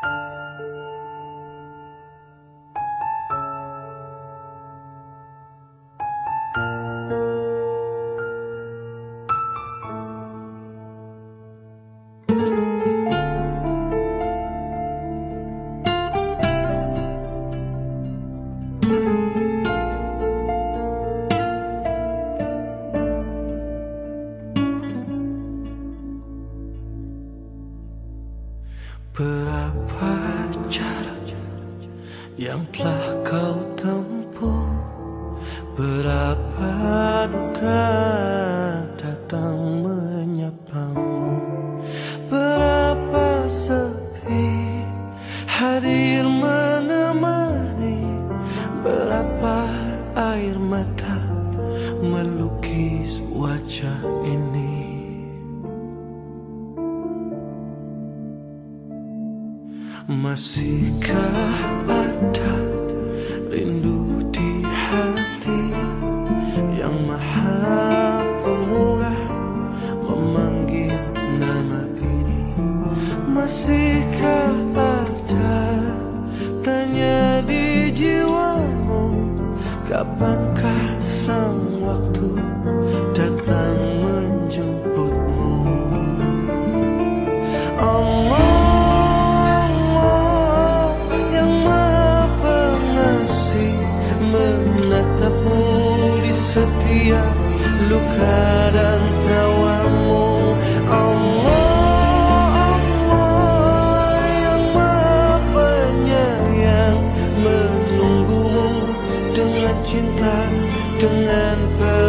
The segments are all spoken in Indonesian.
Bye. Berapa jarak yang telah kau tempuh? Berapa duka datang menyapamu Berapa sepi hadir menemani? Berapa air mata melukis wajah ini Masihkah ada rindu di hati? Yang maha pemurah memanggil nama ini. Masihkah ada tanya di jiwamu Kapankah sang waktu datang luka dan tawamu Allah, Allah yang maha penyayang. Menunggumu dengan cinta Dengan pertaubatan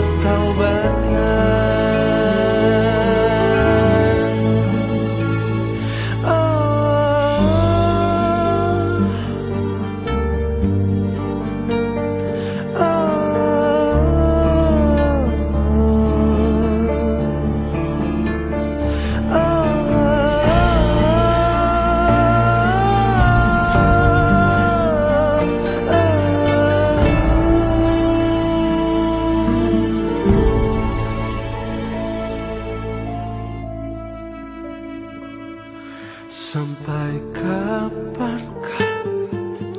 Sampai kapankah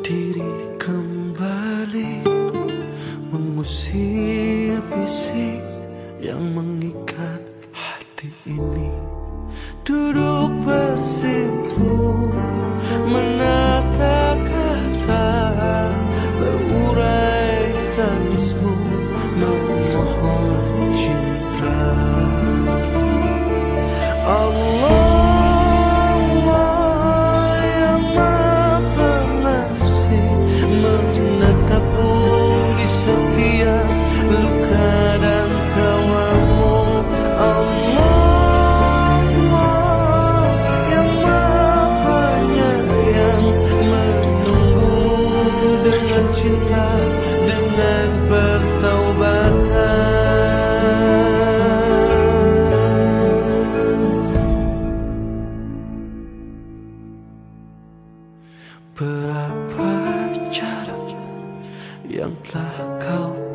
diri kembali mengusir bisik yang mengikat hati ini? Duduk bersimpu menata kata berurai tangismu memohon cinta. Allah cinta dengan pertaubatan Berapa jarak yang telah kau